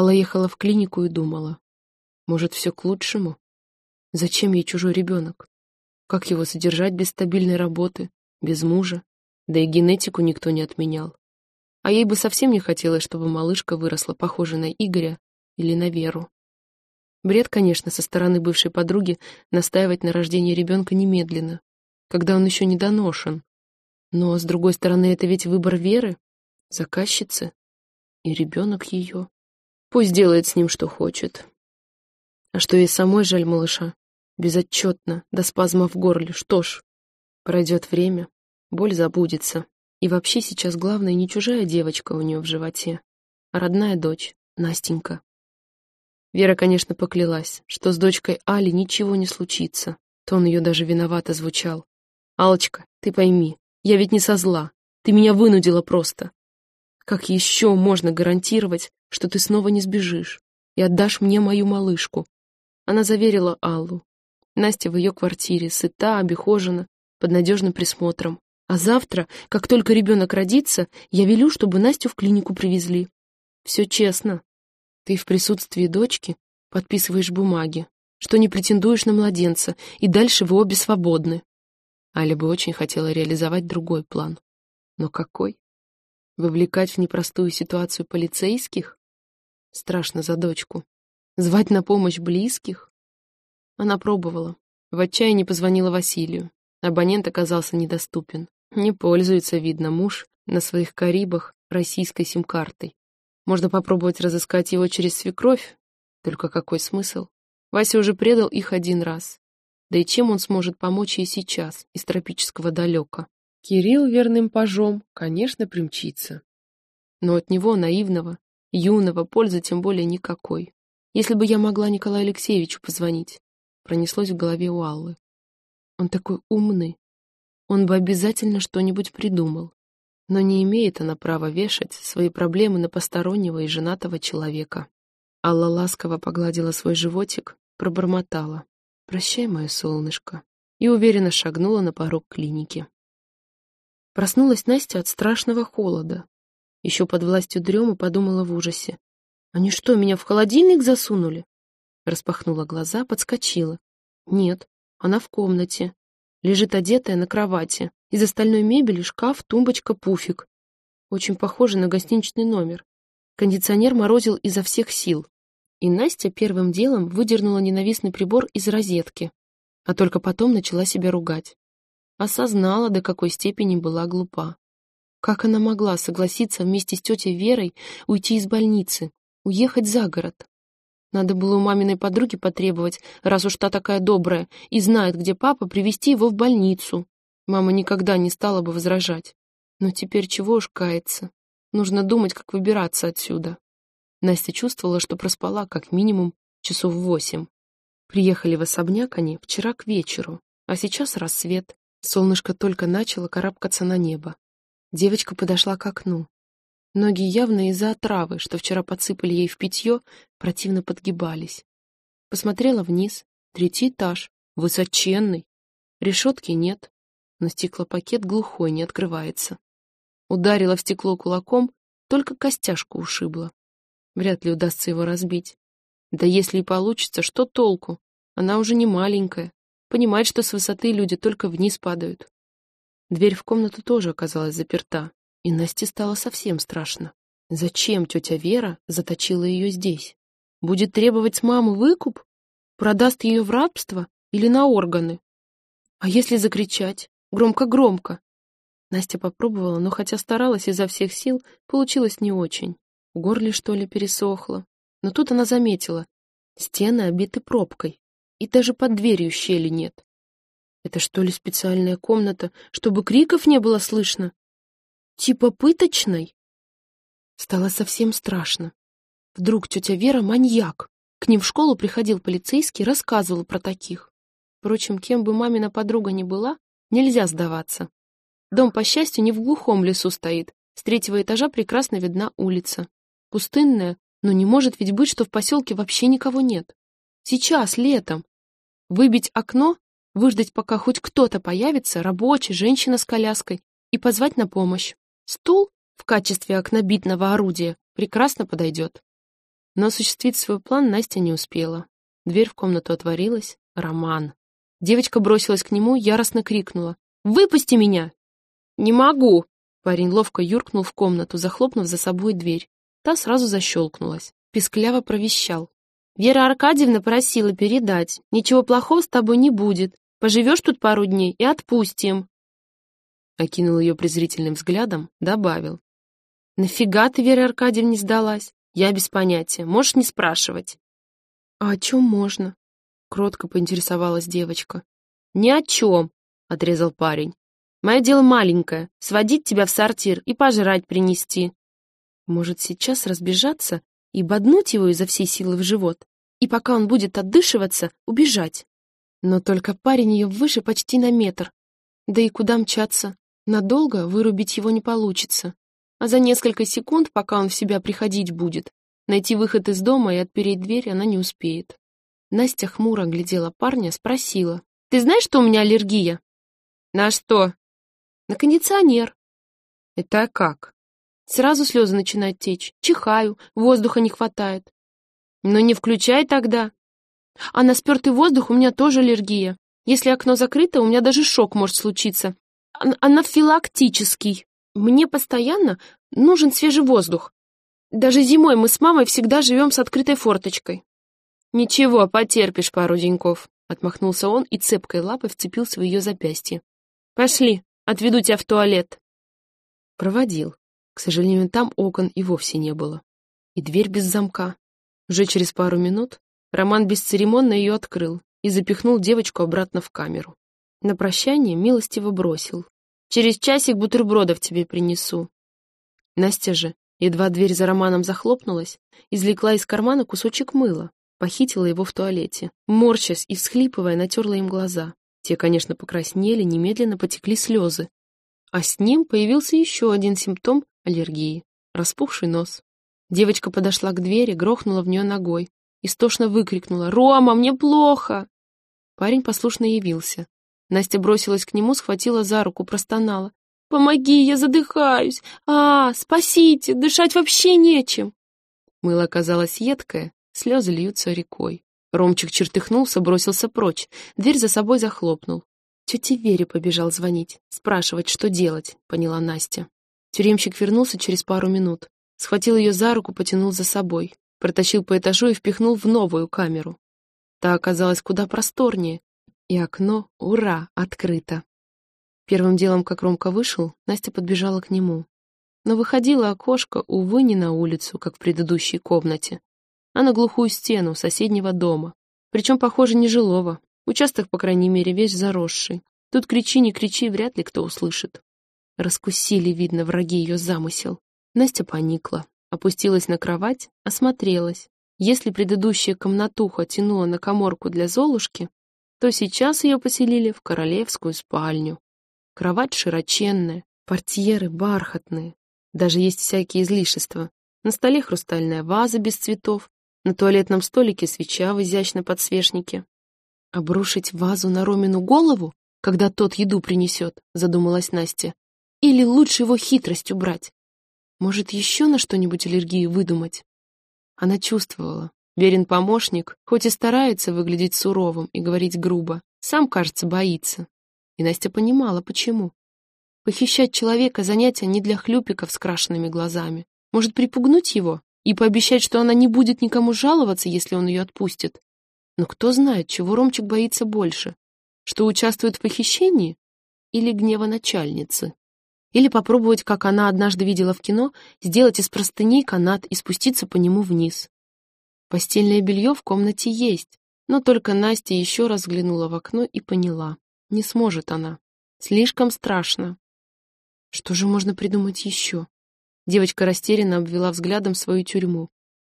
Алла ехала в клинику и думала. Может, все к лучшему? Зачем ей чужой ребенок? Как его содержать без стабильной работы, без мужа? Да и генетику никто не отменял. А ей бы совсем не хотелось, чтобы малышка выросла похожей на Игоря или на Веру. Бред, конечно, со стороны бывшей подруги настаивать на рождении ребенка немедленно, когда он еще не доношен. Но, с другой стороны, это ведь выбор Веры, заказчицы, и ребенок ее. Пусть делает с ним, что хочет. А что ей самой жаль малыша? Безотчетно, до спазма в горле. Что ж, пройдет время, боль забудется. И вообще сейчас главное не чужая девочка у нее в животе, а родная дочь, Настенька. Вера, конечно, поклялась, что с дочкой Али ничего не случится. Тон ее даже виновато звучал. алочка ты пойми, я ведь не со зла. Ты меня вынудила просто. Как еще можно гарантировать, что ты снова не сбежишь и отдашь мне мою малышку?» Она заверила Аллу. Настя в ее квартире, сыта, обихожена, под надежным присмотром. А завтра, как только ребенок родится, я велю, чтобы Настю в клинику привезли. Все честно. Ты в присутствии дочки подписываешь бумаги, что не претендуешь на младенца, и дальше вы обе свободны. Аля бы очень хотела реализовать другой план. Но какой? Вовлекать в непростую ситуацию полицейских? Страшно за дочку. Звать на помощь близких? Она пробовала. В отчаянии позвонила Василию. Абонент оказался недоступен. Не пользуется, видно, муж на своих Карибах российской сим-картой. Можно попробовать разыскать его через свекровь. Только какой смысл? Вася уже предал их один раз. Да и чем он сможет помочь ей сейчас, из тропического далека? Кирилл верным пажом, конечно, примчится. Но от него, наивного, юного, пользы тем более никакой. Если бы я могла Николаю Алексеевичу позвонить, пронеслось в голове у Аллы. Он такой умный. Он бы обязательно что-нибудь придумал. Но не имеет она права вешать свои проблемы на постороннего и женатого человека. Алла ласково погладила свой животик, пробормотала. «Прощай, мое солнышко», и уверенно шагнула на порог клиники. Проснулась Настя от страшного холода. Еще под властью дрема подумала в ужасе. «Они что, меня в холодильник засунули?» Распахнула глаза, подскочила. «Нет, она в комнате. Лежит одетая на кровати. Из остальной мебели шкаф, тумбочка, пуфик. Очень похоже на гостиничный номер. Кондиционер морозил изо всех сил. И Настя первым делом выдернула ненавистный прибор из розетки, а только потом начала себя ругать осознала, до какой степени была глупа. Как она могла согласиться вместе с тетей Верой уйти из больницы, уехать за город? Надо было у маминой подруги потребовать, раз уж та такая добрая и знает, где папа, привести его в больницу. Мама никогда не стала бы возражать. Но теперь чего уж каяться. Нужно думать, как выбираться отсюда. Настя чувствовала, что проспала как минимум часов восемь. Приехали в особняк они вчера к вечеру, а сейчас рассвет. Солнышко только начало карабкаться на небо. Девочка подошла к окну. Ноги явно из-за отравы, что вчера подсыпали ей в питье, противно подгибались. Посмотрела вниз. Третий этаж. Высоченный. Решетки нет. Но стеклопакет глухой, не открывается. Ударила в стекло кулаком, только костяшку ушибла. Вряд ли удастся его разбить. Да если и получится, что толку? Она уже не маленькая. Понимает, что с высоты люди только вниз падают. Дверь в комнату тоже оказалась заперта, и Насте стало совсем страшно. Зачем тетя Вера заточила ее здесь? Будет требовать с мамы выкуп? Продаст ее в рабство или на органы? А если закричать? Громко-громко. Настя попробовала, но хотя старалась изо всех сил, получилось не очень. В горле, что ли, пересохло. Но тут она заметила. Стены обиты пробкой и даже под дверью щели нет. Это что ли специальная комната, чтобы криков не было слышно? Типа пыточной? Стало совсем страшно. Вдруг тетя Вера маньяк. К ним в школу приходил полицейский, рассказывал про таких. Впрочем, кем бы мамина подруга ни была, нельзя сдаваться. Дом, по счастью, не в глухом лесу стоит. С третьего этажа прекрасно видна улица. Пустынная, но не может ведь быть, что в поселке вообще никого нет. Сейчас, летом, Выбить окно, выждать, пока хоть кто-то появится, рабочий, женщина с коляской, и позвать на помощь. Стул в качестве окнобитного орудия прекрасно подойдет. Но осуществить свой план Настя не успела. Дверь в комнату отворилась. Роман. Девочка бросилась к нему, яростно крикнула. «Выпусти меня!» «Не могу!» Парень ловко юркнул в комнату, захлопнув за собой дверь. Та сразу защелкнулась. Пискляво провещал. «Вера Аркадьевна просила передать. Ничего плохого с тобой не будет. Поживешь тут пару дней и отпустим». Окинул ее презрительным взглядом, добавил. «Нафига ты, Вера Аркадьевна, сдалась? Я без понятия. Можешь не спрашивать». «А о чем можно?» — кротко поинтересовалась девочка. «Ни о чем», — отрезал парень. «Мое дело маленькое — сводить тебя в сортир и пожрать принести». Может, сейчас разбежаться и боднуть его изо всей силы в живот, и пока он будет отдышиваться, убежать. Но только парень ее выше почти на метр. Да и куда мчаться? Надолго вырубить его не получится. А за несколько секунд, пока он в себя приходить будет, найти выход из дома и отпереть дверь она не успеет. Настя хмуро глядела парня, спросила. «Ты знаешь, что у меня аллергия?» «На что?» «На кондиционер». «Это как?» Сразу слезы начинают течь. Чихаю, воздуха не хватает. Но не включай тогда. А на спертый воздух у меня тоже аллергия. Если окно закрыто, у меня даже шок может случиться. Анафилактический. Мне постоянно нужен свежий воздух. Даже зимой мы с мамой всегда живем с открытой форточкой. Ничего, потерпишь пару деньков. Отмахнулся он и цепкой лапой вцепился в ее запястье. Пошли, отведу тебя в туалет. Проводил. К сожалению, там окон и вовсе не было. И дверь без замка. Уже через пару минут Роман бесцеремонно ее открыл и запихнул девочку обратно в камеру. На прощание милостиво бросил. «Через часик бутербродов тебе принесу». Настя же, едва дверь за Романом захлопнулась, извлекла из кармана кусочек мыла, похитила его в туалете. Морщась и всхлипывая, натерла им глаза. Те, конечно, покраснели, немедленно потекли слезы. А с ним появился еще один симптом аллергии — распухший нос. Девочка подошла к двери, грохнула в нее ногой. Истошно выкрикнула «Рома, мне плохо!» Парень послушно явился. Настя бросилась к нему, схватила за руку, простонала. «Помоги, я задыхаюсь! А, спасите, дышать вообще нечем!» Мыло оказалось едкое, слезы льются рекой. Ромчик чертыхнулся, бросился прочь, дверь за собой захлопнул. Тете Вере побежал звонить, спрашивать, что делать, поняла Настя. Тюремщик вернулся через пару минут. Схватил ее за руку, потянул за собой. Протащил по этажу и впихнул в новую камеру. Та оказалась куда просторнее. И окно, ура, открыто. Первым делом, как Ромка вышел, Настя подбежала к нему. Но выходила окошко, увы, не на улицу, как в предыдущей комнате, а на глухую стену соседнего дома. Причем, похоже, нежилого. Участок, по крайней мере, весь заросший. Тут кричи, не кричи, вряд ли кто услышит. Раскусили, видно, враги ее замысел. Настя поникла, опустилась на кровать, осмотрелась. Если предыдущая комнатуха тянула на коморку для Золушки, то сейчас ее поселили в королевскую спальню. Кровать широченная, портьеры бархатные, даже есть всякие излишества. На столе хрустальная ваза без цветов, на туалетном столике свеча в изящном подсвечнике. Обрушить вазу на Ромину голову, когда тот еду принесет, задумалась Настя. Или лучше его хитрость убрать? Может, еще на что-нибудь аллергию выдумать? Она чувствовала. Верен помощник, хоть и старается выглядеть суровым и говорить грубо, сам, кажется, боится. И Настя понимала, почему. Похищать человека — занятие не для хлюпиков с крашенными глазами. Может, припугнуть его и пообещать, что она не будет никому жаловаться, если он ее отпустит. Но кто знает, чего Ромчик боится больше? Что участвует в похищении или гнева начальницы? Или попробовать, как она однажды видела в кино, сделать из простыней канат и спуститься по нему вниз. Постельное белье в комнате есть, но только Настя еще раз взглянула в окно и поняла. Не сможет она. Слишком страшно. Что же можно придумать еще? Девочка растерянно обвела взглядом свою тюрьму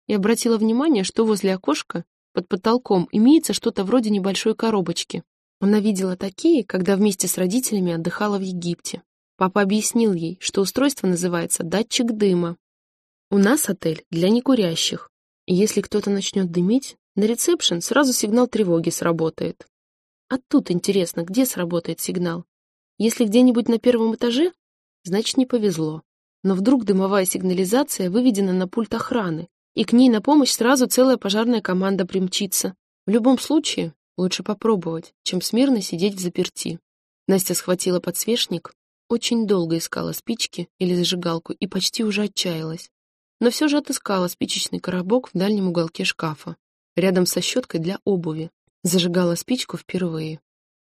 и обратила внимание, что возле окошка под потолком имеется что-то вроде небольшой коробочки. Она видела такие, когда вместе с родителями отдыхала в Египте. Папа объяснил ей, что устройство называется датчик дыма. У нас отель для некурящих, и если кто-то начнет дымить, на ресепшн сразу сигнал тревоги сработает. А тут интересно, где сработает сигнал? Если где-нибудь на первом этаже, значит не повезло. Но вдруг дымовая сигнализация выведена на пульт охраны, и к ней на помощь сразу целая пожарная команда примчится. В любом случае, лучше попробовать, чем смирно сидеть в заперти. Настя схватила подсвечник, очень долго искала спички или зажигалку и почти уже отчаялась. Но все же отыскала спичечный коробок в дальнем уголке шкафа, рядом со щеткой для обуви. Зажигала спичку впервые.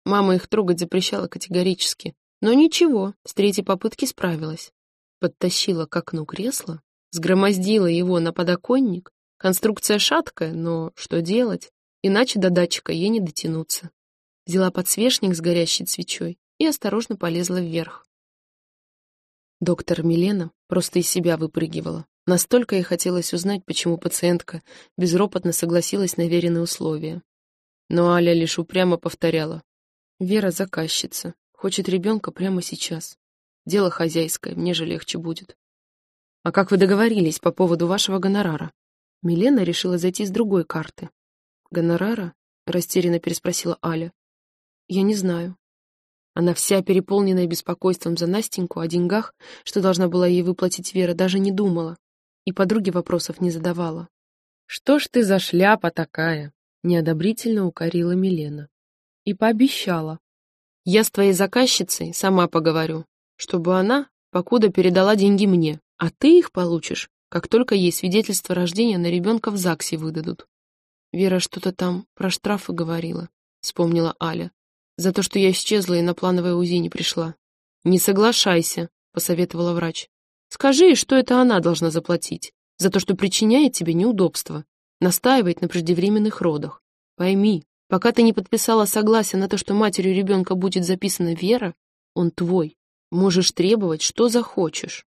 Мама их трогать запрещала категорически. Но ничего, с третьей попытки справилась. Подтащила к окну кресло, сгромоздила его на подоконник. Конструкция шаткая, но что делать? Иначе до датчика ей не дотянуться. Взяла подсвечник с горящей свечой и осторожно полезла вверх. Доктор Милена просто из себя выпрыгивала. Настолько ей хотелось узнать, почему пациентка безропотно согласилась на веренные условия. Но Аля лишь упрямо повторяла. Вера заказчица, хочет ребенка прямо сейчас. Дело хозяйское, мне же легче будет. А как вы договорились по поводу вашего гонорара? Милена решила зайти с другой карты. Гонорара? Растерянно переспросила Аля. Я не знаю. Она вся переполненная беспокойством за Настеньку о деньгах, что должна была ей выплатить Вера, даже не думала. И подруге вопросов не задавала. «Что ж ты за шляпа такая?» неодобрительно укорила Милена. И пообещала. Я с твоей заказчицей сама поговорю, чтобы она, покуда передала деньги мне, а ты их получишь, как только ей свидетельство рождения на ребенка в ЗАГСе выдадут. Вера что-то там про штрафы говорила, вспомнила Аля. За то, что я исчезла и на плановое УЗИ не пришла. Не соглашайся, посоветовала врач. Скажи, что это она должна заплатить, за то, что причиняет тебе неудобства настаивает на преждевременных родах. Пойми, пока ты не подписала согласие на то, что матерью ребенка будет записана Вера, он твой. Можешь требовать, что захочешь.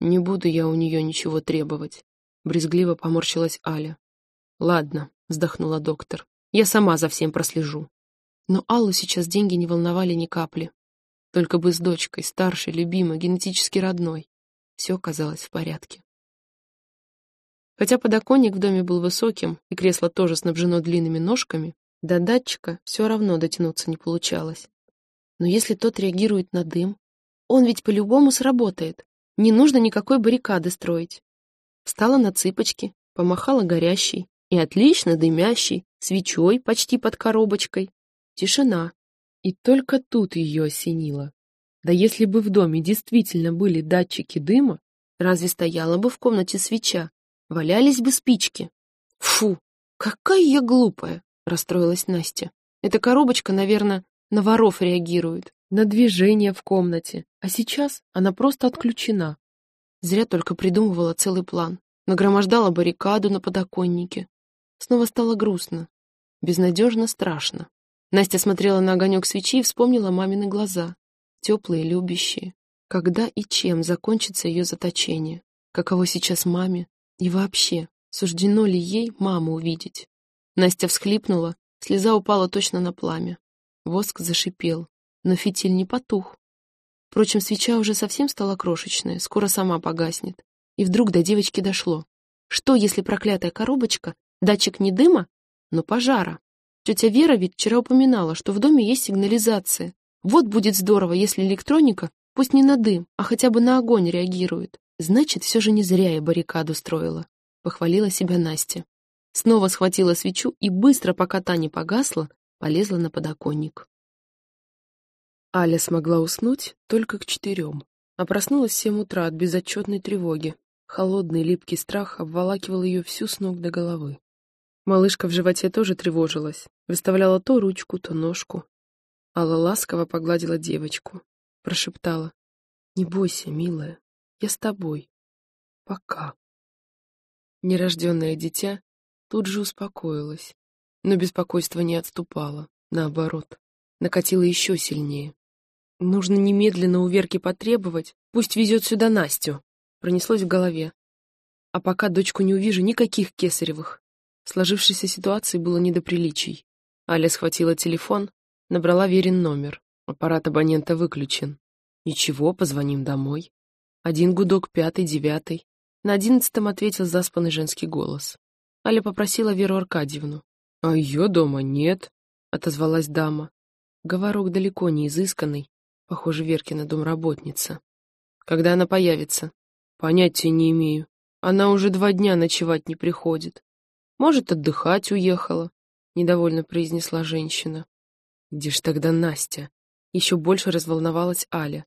Не буду я у нее ничего требовать. Брезгливо поморщилась Аля. Ладно, вздохнула доктор. Я сама за всем прослежу. Но Аллу сейчас деньги не волновали ни капли. Только бы с дочкой, старшей, любимой, генетически родной. Все казалось в порядке. Хотя подоконник в доме был высоким, и кресло тоже снабжено длинными ножками, до датчика все равно дотянуться не получалось. Но если тот реагирует на дым, он ведь по-любому сработает. Не нужно никакой баррикады строить. Встала на цыпочки, помахала горящей и отлично дымящей, свечой почти под коробочкой. Тишина. И только тут ее осенило. Да если бы в доме действительно были датчики дыма, разве стояла бы в комнате свеча, валялись бы спички. Фу, какая я глупая, расстроилась Настя. Эта коробочка, наверное, на воров реагирует, на движение в комнате, а сейчас она просто отключена. Зря только придумывала целый план, нагромождала баррикаду на подоконнике. Снова стало грустно, безнадежно страшно. Настя смотрела на огонек свечи и вспомнила мамины глаза, теплые, любящие. Когда и чем закончится ее заточение? Каково сейчас маме? И вообще, суждено ли ей маму увидеть? Настя всхлипнула, слеза упала точно на пламя. Воск зашипел, но фитиль не потух. Впрочем, свеча уже совсем стала крошечная, скоро сама погаснет. И вдруг до девочки дошло. Что, если проклятая коробочка — датчик не дыма, но пожара? Тетя Вера ведь вчера упоминала, что в доме есть сигнализация. Вот будет здорово, если электроника, пусть не на дым, а хотя бы на огонь реагирует. Значит, все же не зря я баррикаду строила. Похвалила себя Настя. Снова схватила свечу и быстро, пока та не погасла, полезла на подоконник. Аля смогла уснуть только к четырем, а проснулась в семь утра от безотчетной тревоги. Холодный липкий страх обволакивал ее всю с ног до головы. Малышка в животе тоже тревожилась, выставляла то ручку, то ножку. Алла ласково погладила девочку, прошептала. «Не бойся, милая, я с тобой. Пока. Нерожденное дитя тут же успокоилось, но беспокойство не отступало, наоборот, накатило еще сильнее. Нужно немедленно у Верки потребовать, пусть везет сюда Настю, пронеслось в голове. А пока дочку не увижу, никаких кесаревых. Сложившейся ситуации было не до приличий. Аля схватила телефон, набрала Верин номер. Аппарат абонента выключен. Ничего, позвоним домой. Один гудок, пятый, девятый. На одиннадцатом ответил заспанный женский голос. Аля попросила Веру Аркадьевну. «А ее дома нет», — отозвалась дама. Говорок далеко не изысканный, похоже, Веркина домработница. «Когда она появится?» «Понятия не имею. Она уже два дня ночевать не приходит. Может, отдыхать уехала, — недовольно произнесла женщина. Где ж тогда Настя? Еще больше разволновалась Аля.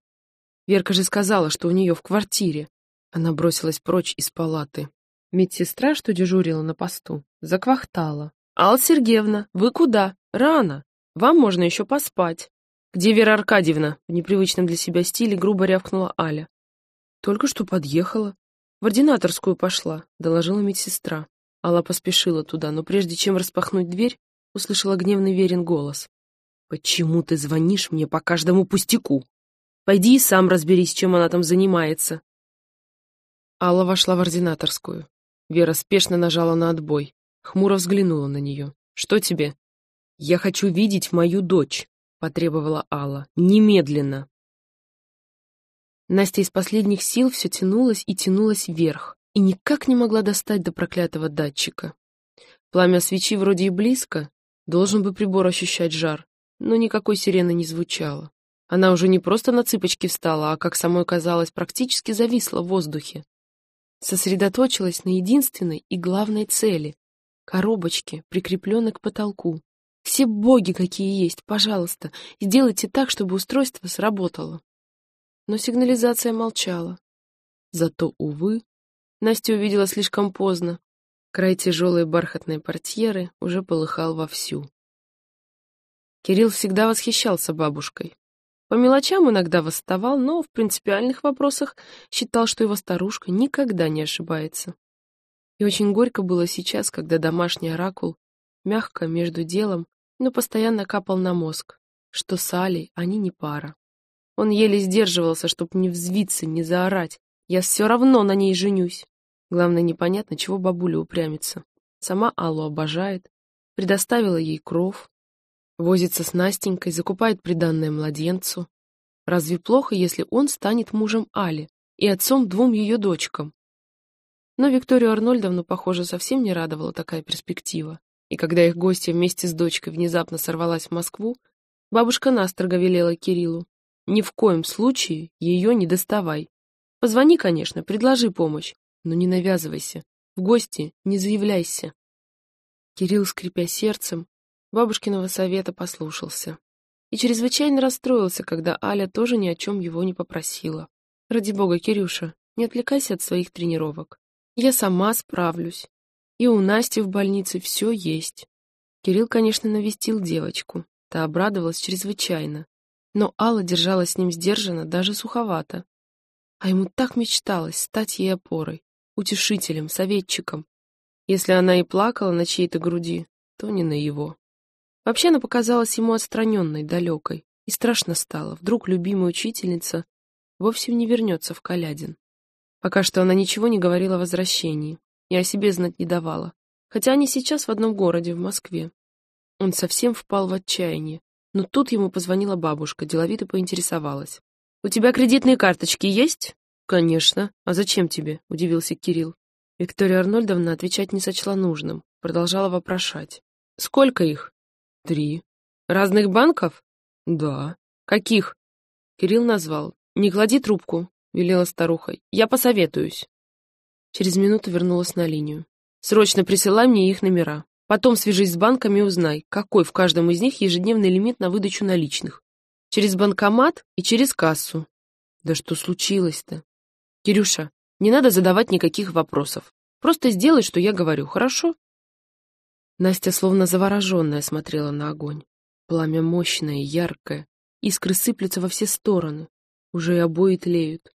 Верка же сказала, что у нее в квартире. Она бросилась прочь из палаты. Медсестра, что дежурила на посту, заквахтала. «Алла Сергеевна, вы куда? Рано. Вам можно еще поспать». «Где Вера Аркадьевна?» В непривычном для себя стиле грубо рявкнула Аля. «Только что подъехала. В ординаторскую пошла», — доложила медсестра. Алла поспешила туда, но прежде чем распахнуть дверь, услышала гневный Верин голос. «Почему ты звонишь мне по каждому пустяку? Пойди и сам разберись, чем она там занимается». Алла вошла в ординаторскую. Вера спешно нажала на отбой. Хмуро взглянула на нее. «Что тебе?» «Я хочу видеть мою дочь», — потребовала Алла. «Немедленно». Настя из последних сил все тянулась и тянулась вверх, и никак не могла достать до проклятого датчика. Пламя свечи вроде и близко, должен бы прибор ощущать жар, но никакой сирены не звучало. Она уже не просто на цыпочки встала, а, как самой казалось, практически зависла в воздухе. Сосредоточилась на единственной и главной цели — коробочке, прикрепленной к потолку. Все боги, какие есть, пожалуйста, сделайте так, чтобы устройство сработало. Но сигнализация молчала. Зато, увы, Настя увидела слишком поздно. Край тяжелой бархатной портьеры уже полыхал вовсю. Кирилл всегда восхищался бабушкой. По мелочам иногда восставал, но в принципиальных вопросах считал, что его старушка никогда не ошибается. И очень горько было сейчас, когда домашний оракул мягко между делом, но постоянно капал на мозг, что с Алей они не пара. Он еле сдерживался, чтобы не взвиться, не заорать. «Я все равно на ней женюсь!» Главное, непонятно, чего бабуля упрямится. Сама Аллу обожает, предоставила ей кров, возится с Настенькой, закупает приданное младенцу. Разве плохо, если он станет мужем Али и отцом двум ее дочкам? Но Викторию Арнольдовну, похоже, совсем не радовала такая перспектива. И когда их гостья вместе с дочкой внезапно сорвалась в Москву, бабушка настрого велела Кириллу. Ни в коем случае ее не доставай. Позвони, конечно, предложи помощь, но не навязывайся. В гости не заявляйся. Кирилл, скрипя сердцем, бабушкиного совета послушался. И чрезвычайно расстроился, когда Аля тоже ни о чем его не попросила. «Ради бога, Кирюша, не отвлекайся от своих тренировок. Я сама справлюсь. И у Насти в больнице все есть». Кирилл, конечно, навестил девочку. Та обрадовалась чрезвычайно. Но Алла держалась с ним сдержанно, даже суховато. А ему так мечталось стать ей опорой утешителем, советчиком. Если она и плакала на чьей-то груди, то не на его. Вообще она показалась ему отстраненной, далекой, и страшно стало. Вдруг любимая учительница вовсе не вернется в Калядин. Пока что она ничего не говорила о возвращении и о себе знать не давала, хотя они сейчас в одном городе, в Москве. Он совсем впал в отчаяние, но тут ему позвонила бабушка, деловито поинтересовалась. «У тебя кредитные карточки есть?» «Конечно. А зачем тебе?» — удивился Кирилл. Виктория Арнольдовна отвечать не сочла нужным, продолжала вопрошать. «Сколько их?» «Три». «Разных банков?» «Да». «Каких?» Кирилл назвал. «Не клади трубку», — велела старуха. «Я посоветуюсь». Через минуту вернулась на линию. «Срочно присылай мне их номера. Потом свяжись с банками и узнай, какой в каждом из них ежедневный лимит на выдачу наличных. Через банкомат и через кассу». «Да что случилось-то?» «Кирюша, не надо задавать никаких вопросов. Просто сделай, что я говорю, хорошо?» Настя словно завороженная смотрела на огонь. Пламя мощное, яркое, искры сыплются во все стороны. Уже и обои тлеют.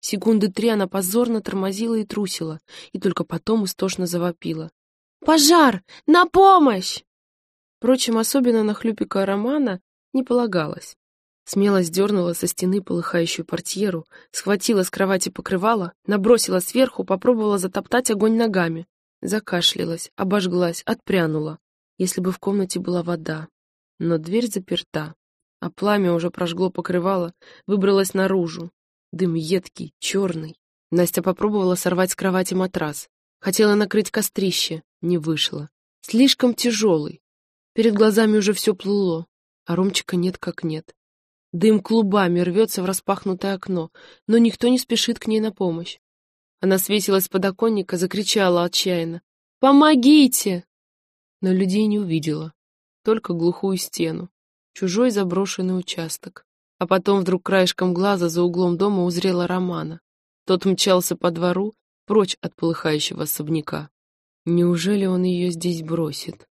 Секунды три она позорно тормозила и трусила, и только потом истошно завопила. «Пожар! На помощь!» Впрочем, особенно на хлюпика Романа не полагалось. Смело сдернула со стены полыхающую портьеру, схватила с кровати покрывало, набросила сверху, попробовала затоптать огонь ногами. Закашлялась, обожглась, отпрянула. Если бы в комнате была вода. Но дверь заперта, а пламя уже прожгло покрывало, выбралось наружу. Дым едкий, черный. Настя попробовала сорвать с кровати матрас. Хотела накрыть кострище, не вышло. Слишком тяжелый. Перед глазами уже все плыло, а Ромчика нет как нет. Дым клубами рвется в распахнутое окно, но никто не спешит к ней на помощь. Она свесилась с подоконника, закричала отчаянно. «Помогите!» Но людей не увидела, только глухую стену, чужой заброшенный участок. А потом вдруг краешком глаза за углом дома узрела Романа. Тот мчался по двору, прочь от полыхающего особняка. Неужели он ее здесь бросит?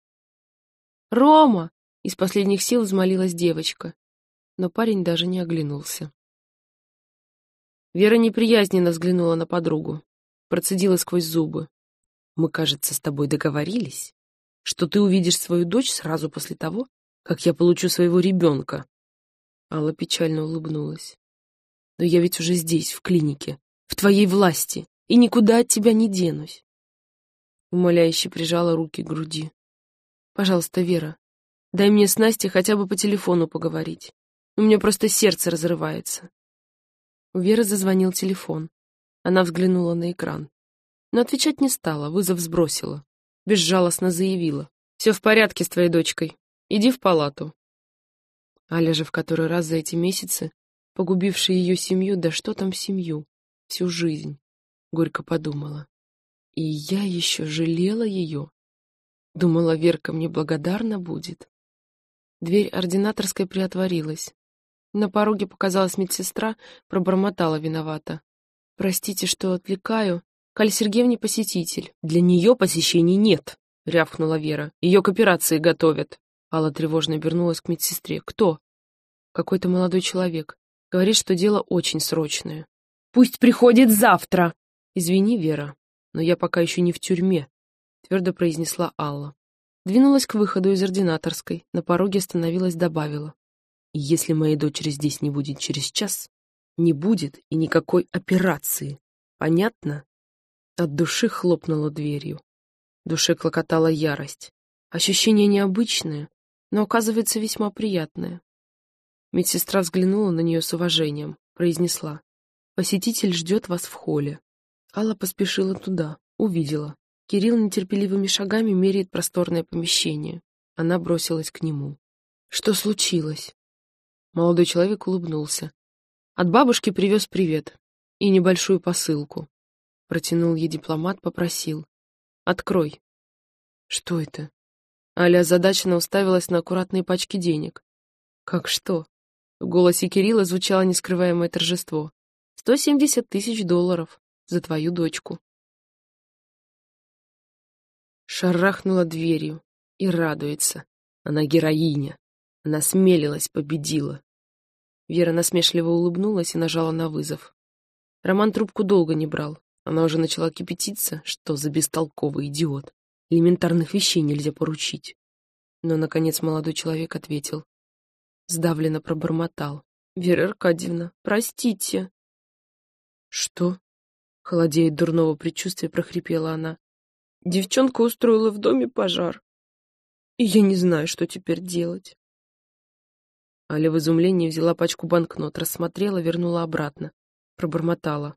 «Рома!» — из последних сил взмолилась девочка. Но парень даже не оглянулся. Вера неприязненно взглянула на подругу, процедила сквозь зубы. «Мы, кажется, с тобой договорились, что ты увидишь свою дочь сразу после того, как я получу своего ребенка». Алла печально улыбнулась. «Но я ведь уже здесь, в клинике, в твоей власти, и никуда от тебя не денусь». Умоляюще прижала руки к груди. «Пожалуйста, Вера, дай мне с Настей хотя бы по телефону поговорить. У меня просто сердце разрывается. У Веры зазвонил телефон. Она взглянула на экран. Но отвечать не стала, вызов сбросила. Безжалостно заявила. «Все в порядке с твоей дочкой. Иди в палату». Аля же в который раз за эти месяцы, погубившая ее семью, да что там семью, всю жизнь, горько подумала. И я еще жалела ее. Думала, Верка мне благодарна будет. Дверь ординаторской приотворилась. На пороге показалась медсестра, пробормотала виновата. «Простите, что отвлекаю. Каль Сергеевне посетитель». «Для нее посещений нет», — рявкнула Вера. «Ее к операции готовят». Алла тревожно обернулась к медсестре. «Кто?» «Какой-то молодой человек. Говорит, что дело очень срочное». «Пусть приходит завтра!» «Извини, Вера, но я пока еще не в тюрьме», — твердо произнесла Алла. Двинулась к выходу из ординаторской, на пороге остановилась, добавила. Если моей дочери здесь не будет через час, не будет и никакой операции. Понятно? От души хлопнула дверью. В душе клокотала ярость. Ощущение необычное, но, оказывается, весьма приятное. Медсестра взглянула на нее с уважением, произнесла. «Посетитель ждет вас в холле». Алла поспешила туда, увидела. Кирилл нетерпеливыми шагами меряет просторное помещение. Она бросилась к нему. «Что случилось?» Молодой человек улыбнулся. От бабушки привез привет и небольшую посылку. Протянул ей дипломат, попросил. «Открой». «Что это?» Аля озадаченно уставилась на аккуратные пачки денег. «Как что?» В голосе Кирилла звучало нескрываемое торжество. «Сто семьдесят тысяч долларов за твою дочку». Шарахнула дверью и радуется. Она героиня. Она смелилась, победила. Вера насмешливо улыбнулась и нажала на вызов. Роман трубку долго не брал. Она уже начала кипятиться, что за бестолковый идиот. Элементарных вещей нельзя поручить. Но, наконец, молодой человек ответил. Сдавленно пробормотал. «Вера Аркадьевна, простите». «Что?» — холодеет дурного предчувствия, прохрипела она. «Девчонка устроила в доме пожар. И я не знаю, что теперь делать». Аля в изумлении взяла пачку банкнот, рассмотрела, вернула обратно. Пробормотала.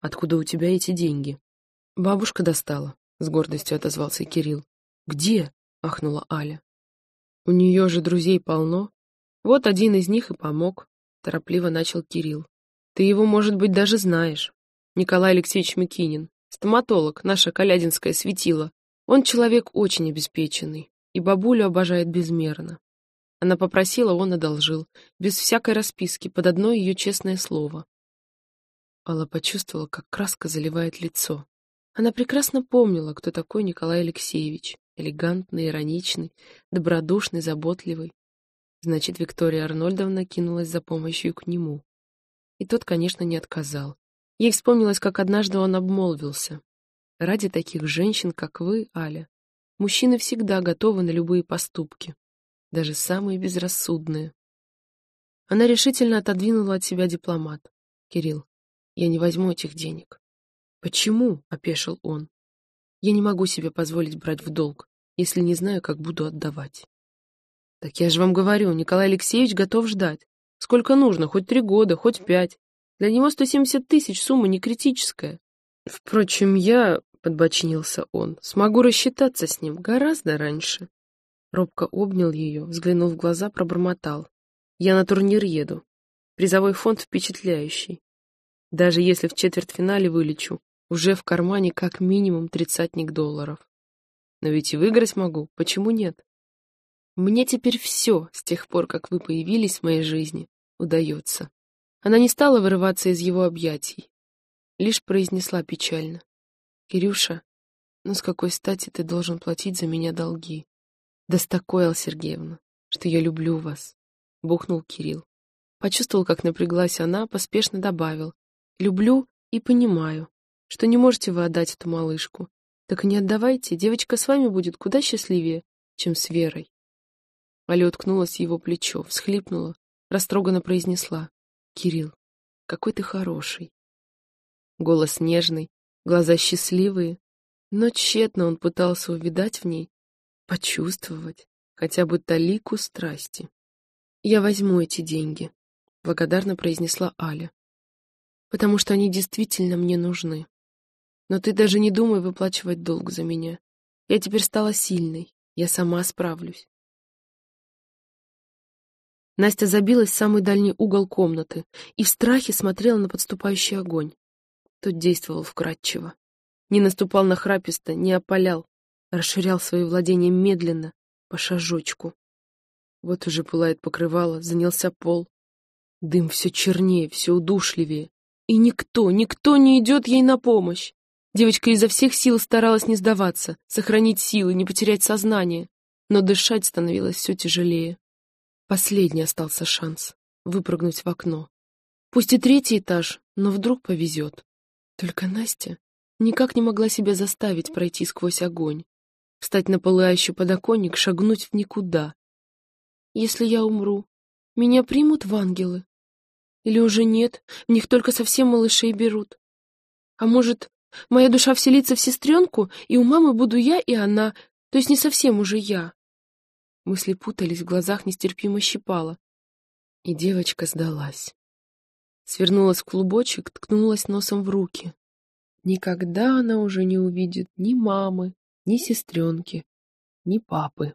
«Откуда у тебя эти деньги?» «Бабушка достала», — с гордостью отозвался Кирилл. «Где?» — ахнула Аля. «У нее же друзей полно. Вот один из них и помог», — торопливо начал Кирилл. «Ты его, может быть, даже знаешь. Николай Алексеевич Микинин, стоматолог, наша калядинская светила. Он человек очень обеспеченный и бабулю обожает безмерно. Она попросила, он одолжил, без всякой расписки, под одно ее честное слово. Алла почувствовала, как краска заливает лицо. Она прекрасно помнила, кто такой Николай Алексеевич. Элегантный, ироничный, добродушный, заботливый. Значит, Виктория Арнольдовна кинулась за помощью к нему. И тот, конечно, не отказал. Ей вспомнилось, как однажды он обмолвился. Ради таких женщин, как вы, Аля, мужчины всегда готовы на любые поступки даже самые безрассудные. Она решительно отодвинула от себя дипломат. «Кирилл, я не возьму этих денег». «Почему?» — опешил он. «Я не могу себе позволить брать в долг, если не знаю, как буду отдавать». «Так я же вам говорю, Николай Алексеевич готов ждать. Сколько нужно, хоть три года, хоть пять. Для него 170 тысяч сумма не критическая. Впрочем, я, — подбочинился он, — смогу рассчитаться с ним гораздо раньше. Робко обнял ее, взглянул в глаза, пробормотал. «Я на турнир еду. Призовой фонд впечатляющий. Даже если в четвертьфинале вылечу, Уже в кармане как минимум тридцатник долларов. Но ведь и выиграть могу, почему нет? Мне теперь все, с тех пор, как вы появились в моей жизни, удается. Она не стала вырываться из его объятий, лишь произнесла печально. «Кирюша, ну с какой стати ты должен платить за меня долги?» «Да с Сергеевна, что я люблю вас», — бухнул Кирилл. Почувствовал, как напряглась она, поспешно добавил. «Люблю и понимаю, что не можете вы отдать эту малышку. Так не отдавайте, девочка с вами будет куда счастливее, чем с Верой». Аля уткнулась в его плечо, всхлипнула, растроганно произнесла. «Кирилл, какой ты хороший!» Голос нежный, глаза счастливые, но тщетно он пытался увидать в ней, почувствовать хотя бы талику страсти. «Я возьму эти деньги», — благодарно произнесла Аля, «потому что они действительно мне нужны. Но ты даже не думай выплачивать долг за меня. Я теперь стала сильной, я сама справлюсь. Настя забилась в самый дальний угол комнаты и в страхе смотрела на подступающий огонь. Тот действовал вкратчиво. Не наступал на храписто, не опалял, расширял свои владения медленно, по шажочку. Вот уже пылает покрывало, занялся пол. Дым все чернее, все удушливее. И никто, никто не идет ей на помощь. Девочка изо всех сил старалась не сдаваться, сохранить силы, не потерять сознание. Но дышать становилось все тяжелее. Последний остался шанс — выпрыгнуть в окно. Пусть и третий этаж, но вдруг повезет. Только Настя никак не могла себя заставить пройти сквозь огонь, встать на пылающий подоконник, шагнуть в никуда. Если я умру, меня примут в ангелы? Или уже нет, в них только совсем малышей берут? А может, моя душа вселится в сестренку, и у мамы буду я и она, то есть не совсем уже я? Мысли путались, в глазах нестерпимо щипало. И девочка сдалась. Свернулась в клубочек, ткнулась носом в руки. Никогда она уже не увидит ни мамы, ни сестренки, ни папы.